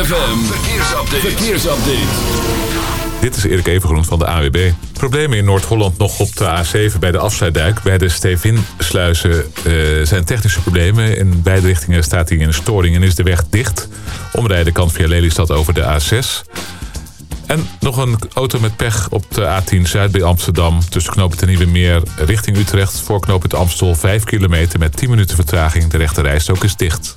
ZFM, verkeersupdate. verkeersupdate. Dit is Erik Evengroen van de AWB. Problemen in Noord-Holland nog op de A7 bij de afsluitduik. Bij de Stevinsluizen uh, zijn technische problemen. In beide richtingen staat hij in een storing en is de weg dicht. Omrijden kan via Lelystad over de A6. En nog een auto met pech op de A10 Zuid bij Amsterdam. Tussen knooppunt en Nieuwe Meer richting Utrecht. Voor knooppunt Amstel 5 kilometer met 10 minuten vertraging. De rechte rijstok is dicht.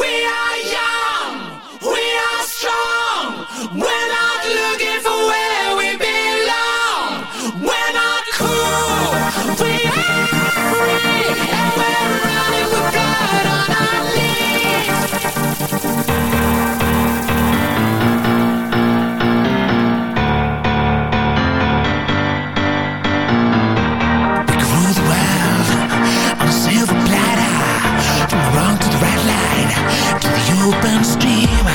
Open stream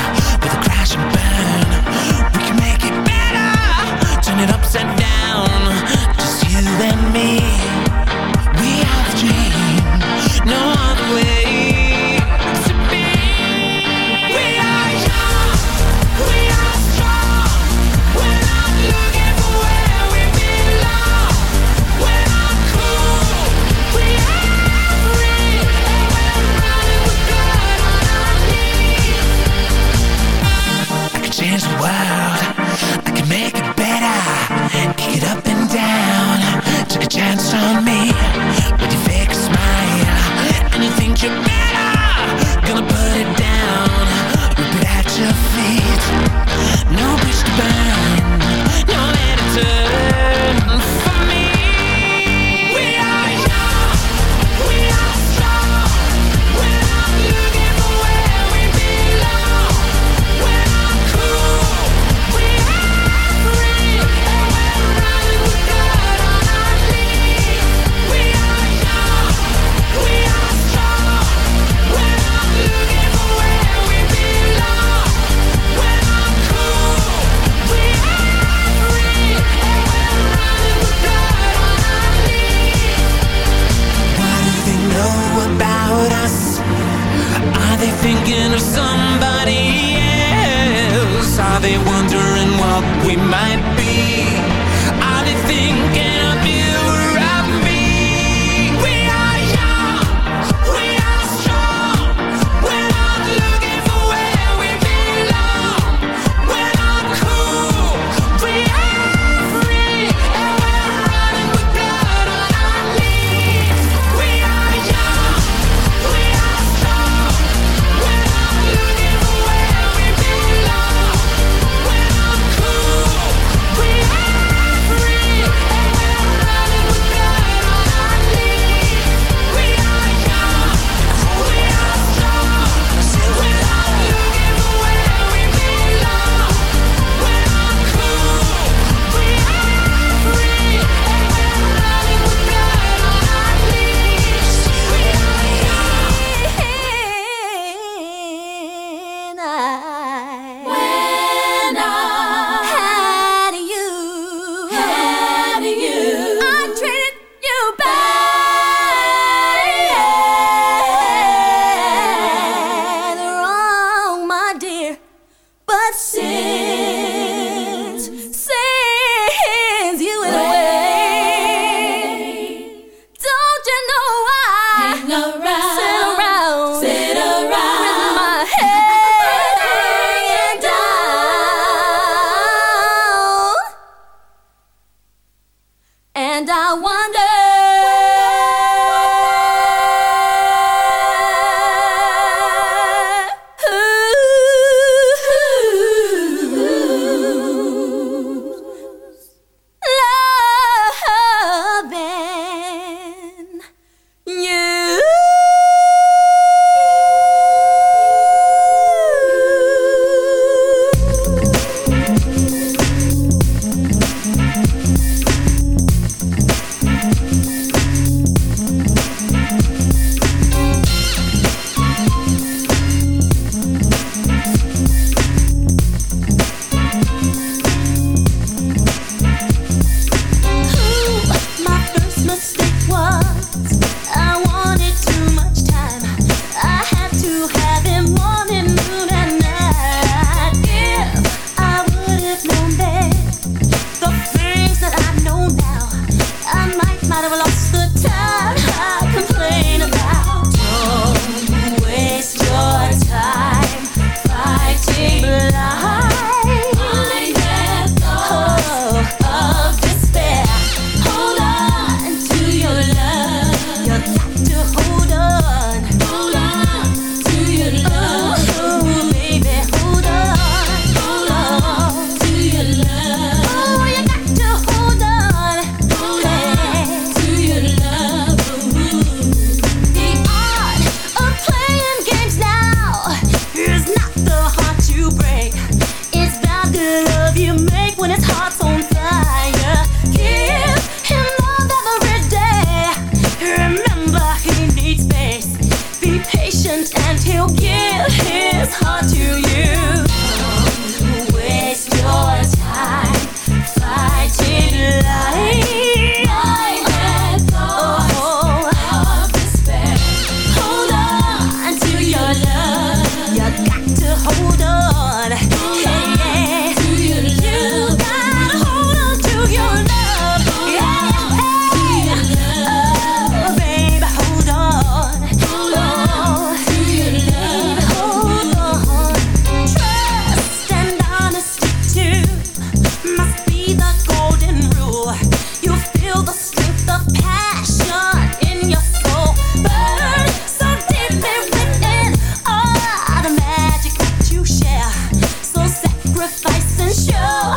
show.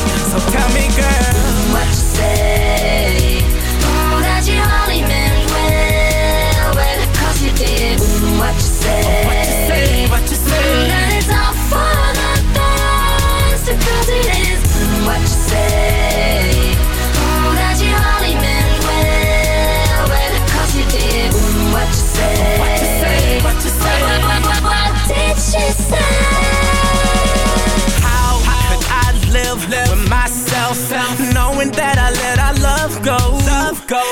Tell me, girl,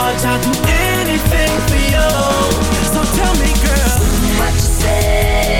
so large. I'll do anything for you. So tell me, girl, What you say?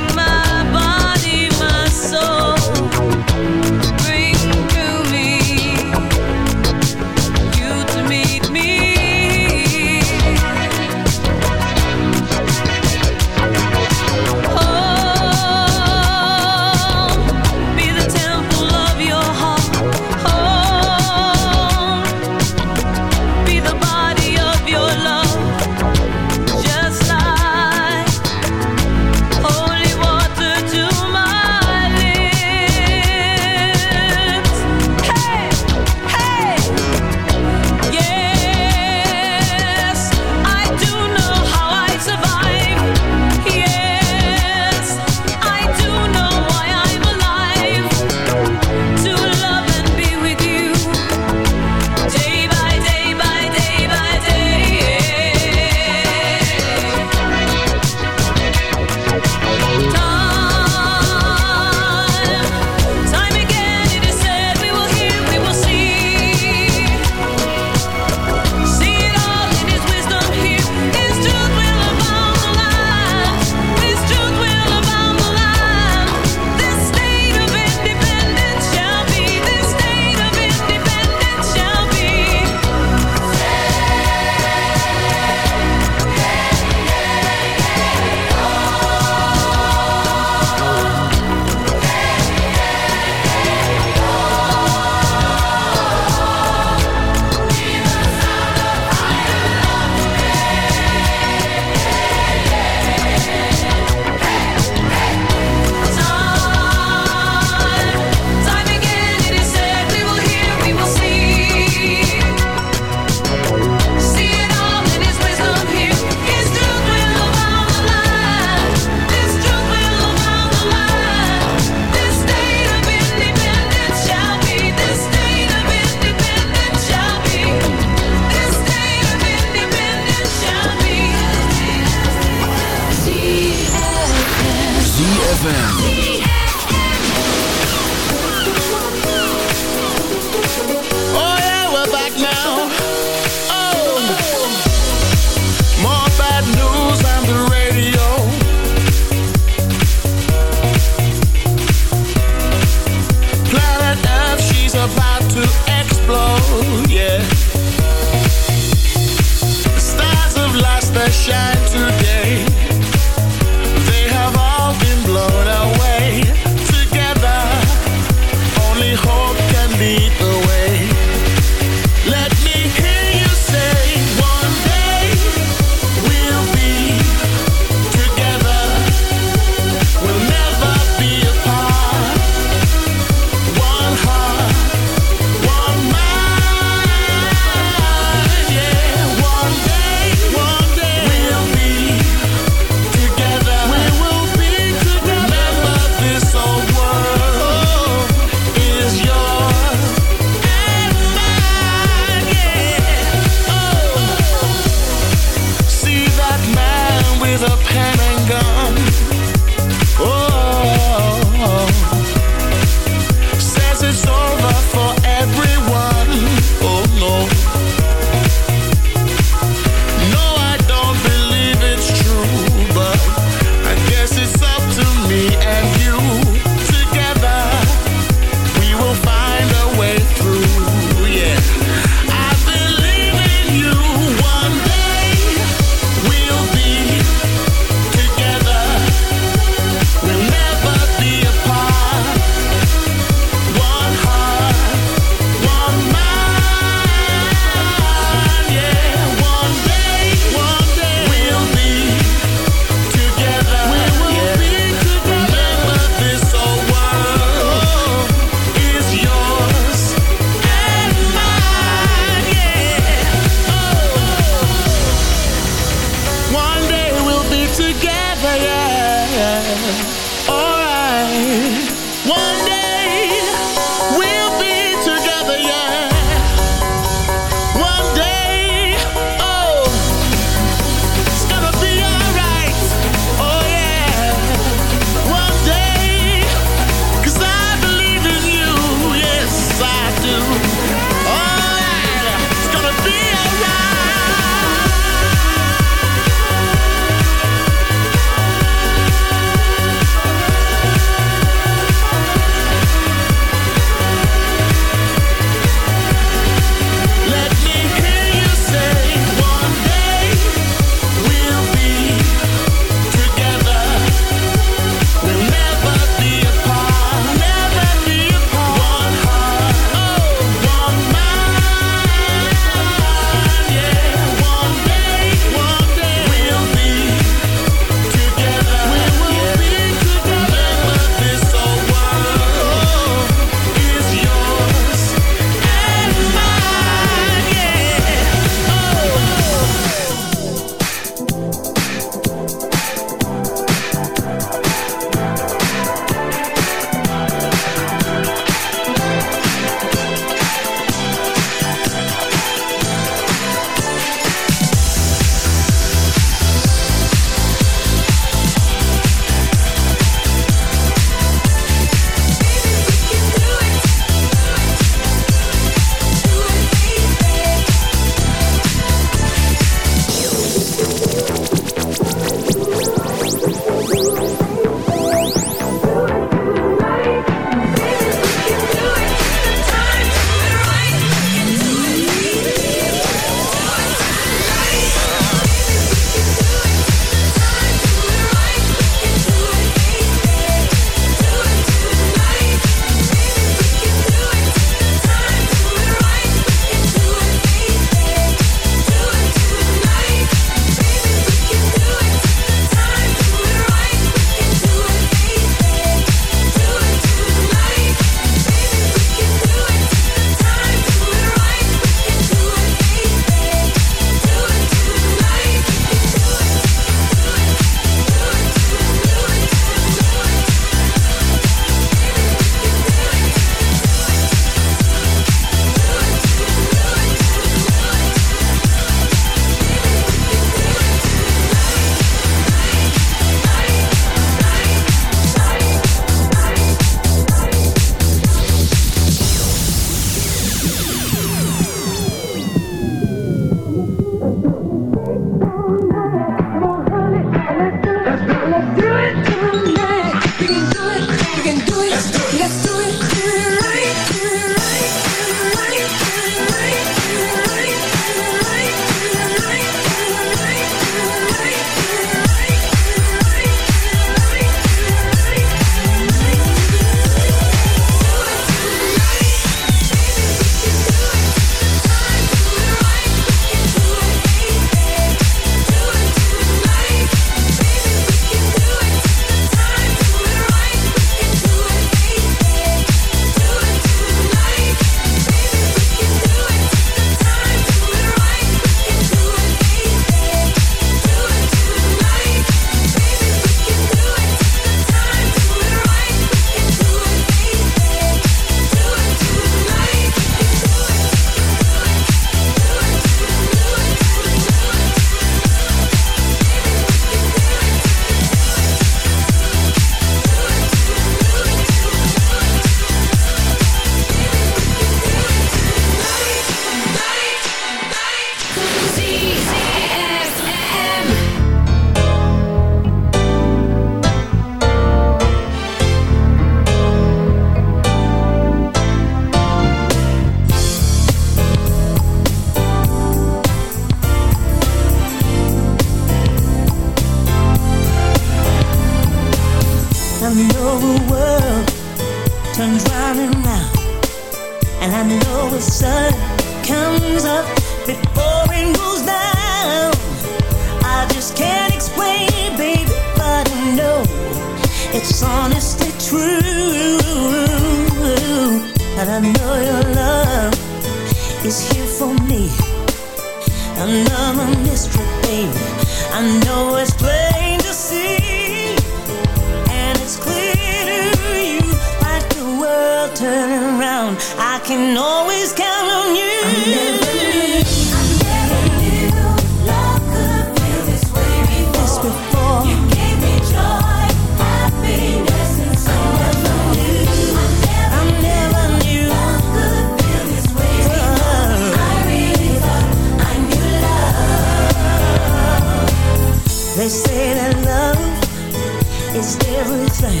is everything.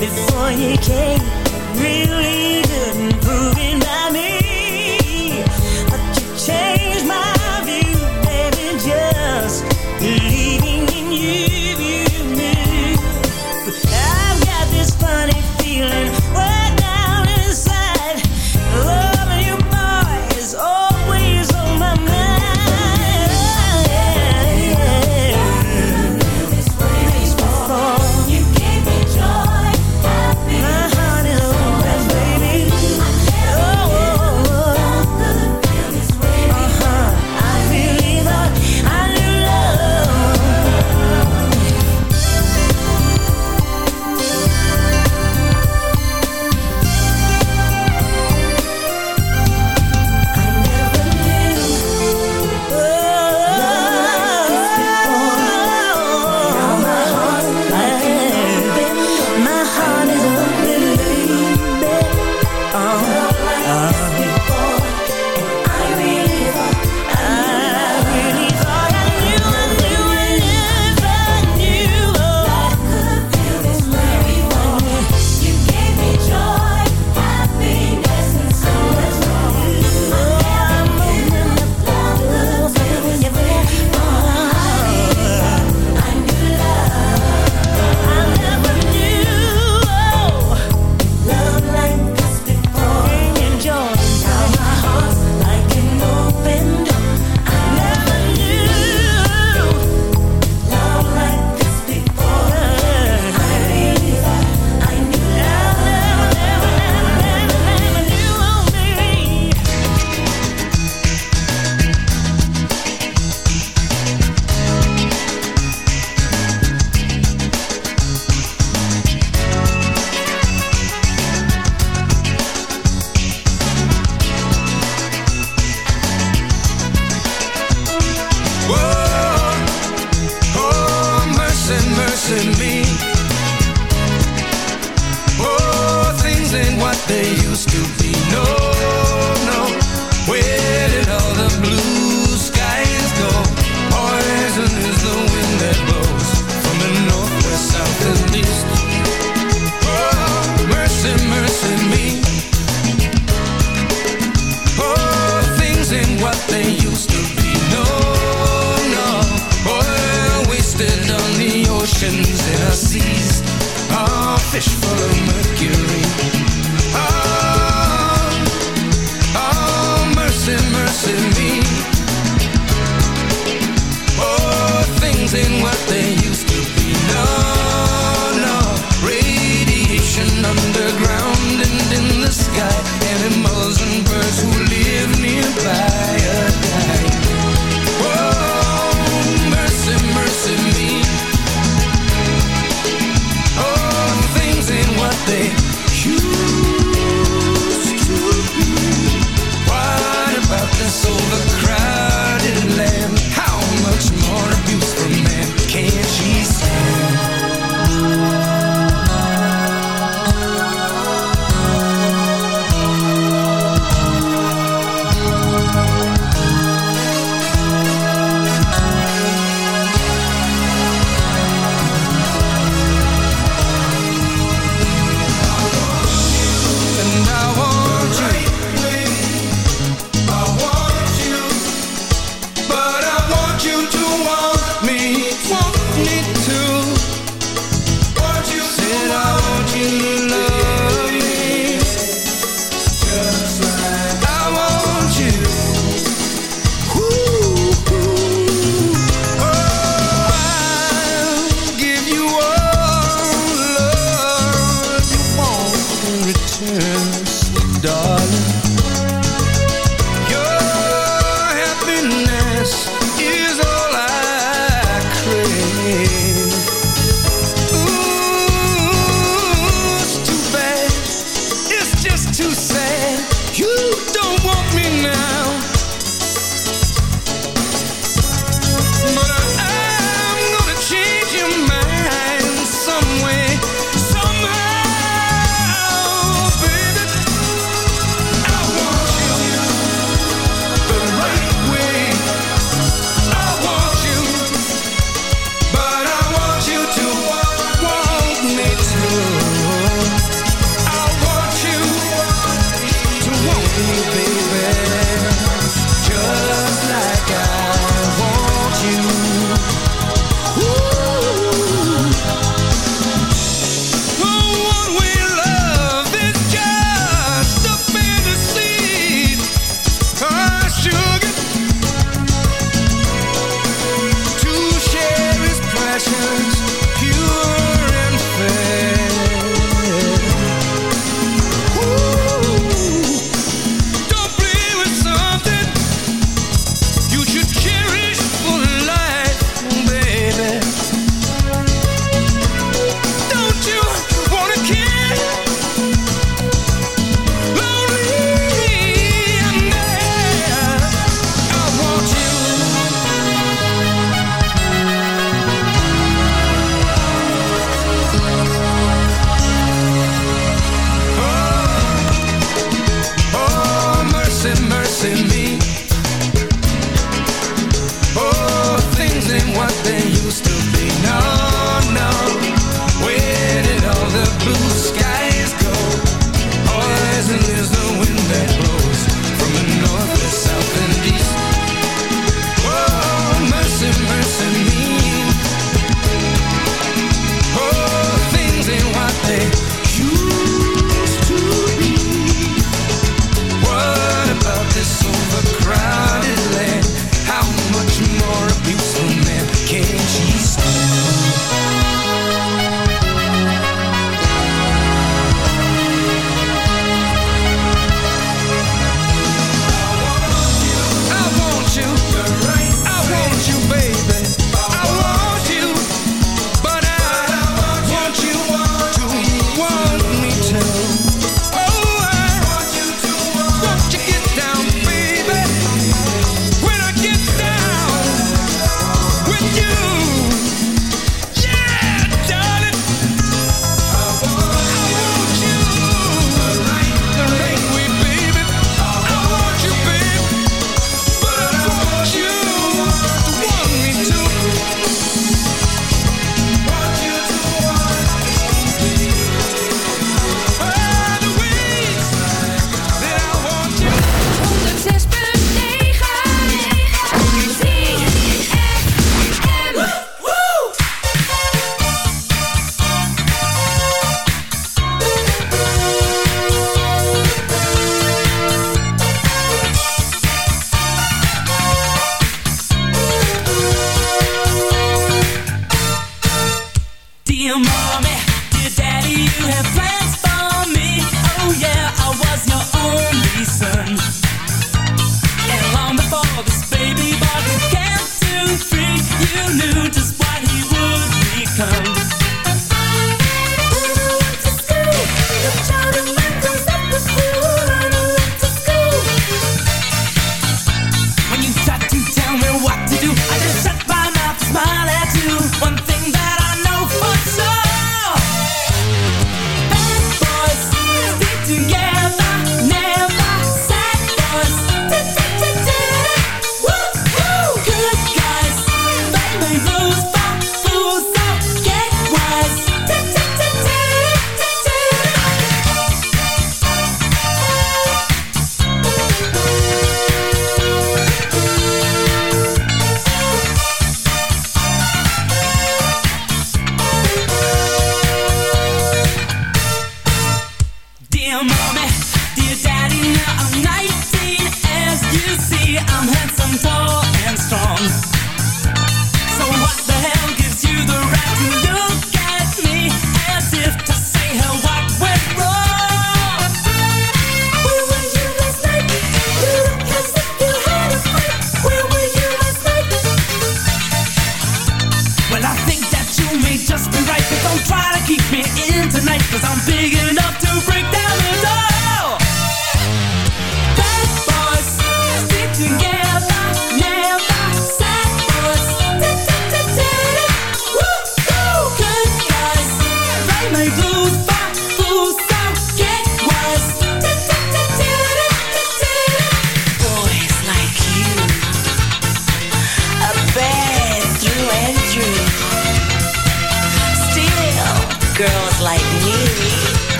Before you came, really